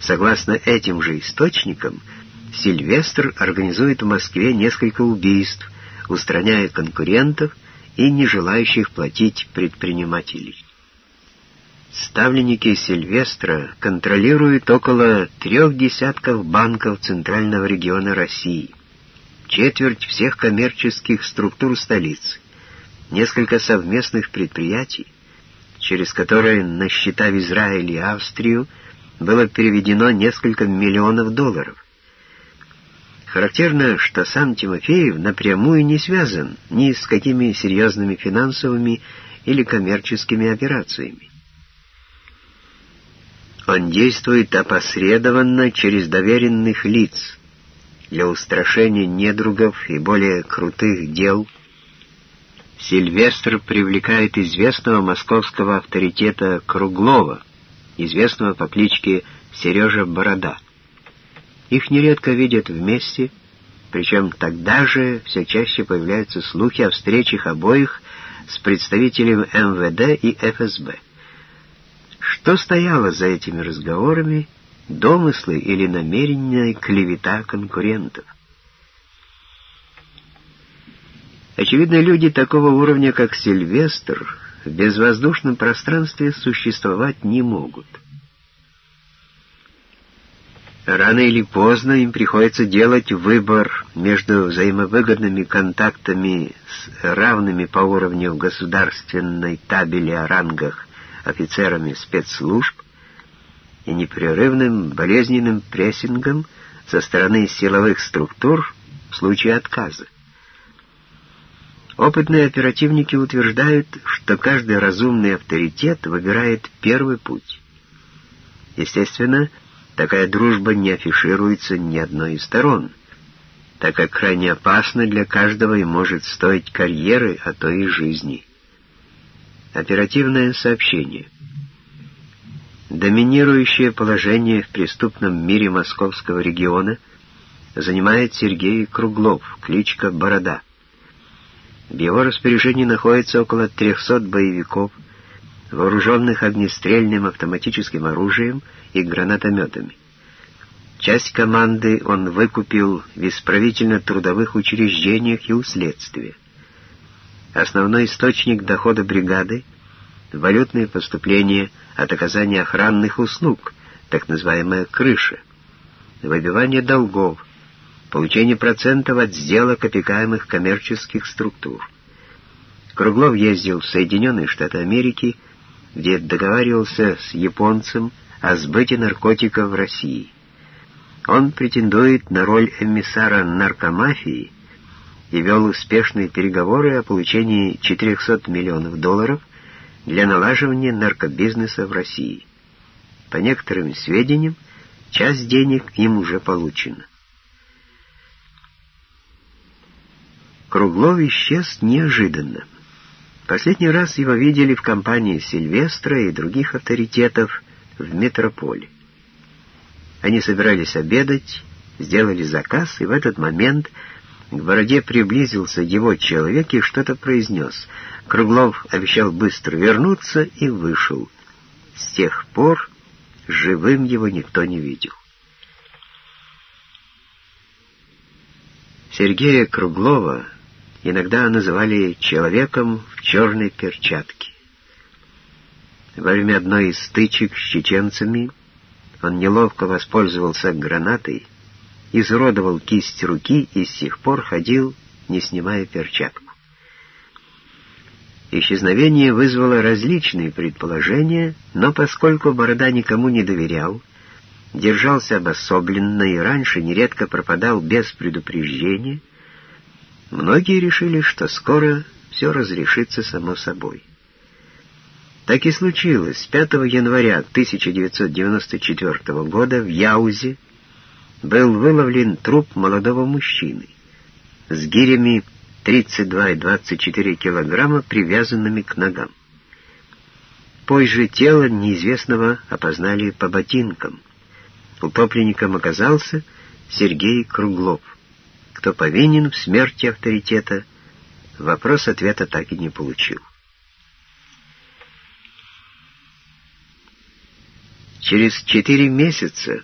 Согласно этим же источникам, Сильвестр организует в Москве несколько убийств, устраняя конкурентов и не желающих платить предпринимателей. Ставленники Сильвестра контролируют около трех десятков банков Центрального региона России, четверть всех коммерческих структур столицы, несколько совместных предприятий, через которые на счета в Израиль и Австрию было переведено несколько миллионов долларов. Характерно, что сам Тимофеев напрямую не связан ни с какими серьезными финансовыми или коммерческими операциями. Он действует опосредованно через доверенных лиц для устрашения недругов и более крутых дел. Сильвестр привлекает известного московского авторитета Круглова, известного по кличке Сережа Борода. Их нередко видят вместе, причем тогда же все чаще появляются слухи о встречах обоих с представителем МВД и ФСБ. Что стояло за этими разговорами, домыслы или намеренная клевета конкурентов? Очевидно, люди такого уровня, как Сильвестр, в безвоздушном пространстве существовать не могут. Рано или поздно им приходится делать выбор между взаимовыгодными контактами с равными по уровню государственной табели о рангах офицерами спецслужб и непрерывным болезненным прессингом со стороны силовых структур в случае отказа. Опытные оперативники утверждают, что каждый разумный авторитет выбирает первый путь. Естественно, Такая дружба не афишируется ни одной из сторон, так как крайне опасна для каждого и может стоить карьеры, а то и жизни. Оперативное сообщение. Доминирующее положение в преступном мире московского региона занимает Сергей Круглов, кличка Борода. В его распоряжении находится около 300 боевиков, вооруженных огнестрельным автоматическим оружием и гранатометами. Часть команды он выкупил в исправительно-трудовых учреждениях и у следствия. Основной источник дохода бригады — валютные поступления от оказания охранных услуг, так называемая «крыша», выбивание долгов, получение процентов от сделок опекаемых коммерческих структур. Круглов ездил в Соединенные Штаты Америки — где договаривался с японцем о сбыте наркотиков в России. Он претендует на роль эмиссара наркомафии и вел успешные переговоры о получении 400 миллионов долларов для налаживания наркобизнеса в России. По некоторым сведениям, часть денег им уже получена. Круглов исчез неожиданно. Последний раз его видели в компании Сильвестра и других авторитетов в метрополе. Они собирались обедать, сделали заказ, и в этот момент к бороде приблизился его человек и что-то произнес. Круглов обещал быстро вернуться и вышел. С тех пор живым его никто не видел. Сергея Круглова иногда называли «человеком в черной перчатке». Во время одной из стычек с чеченцами он неловко воспользовался гранатой, изуродовал кисть руки и с сих пор ходил, не снимая перчатку. Исчезновение вызвало различные предположения, но поскольку Борода никому не доверял, держался обособленно и раньше нередко пропадал без предупреждения, Многие решили, что скоро все разрешится само собой. Так и случилось. 5 января 1994 года в Яузе был выловлен труп молодого мужчины с гирями 32 и 24 килограмма, привязанными к ногам. Позже тело неизвестного опознали по ботинкам. Утопленником оказался Сергей Круглов. Кто повинен в смерти авторитета, вопрос ответа так и не получил. Через четыре месяца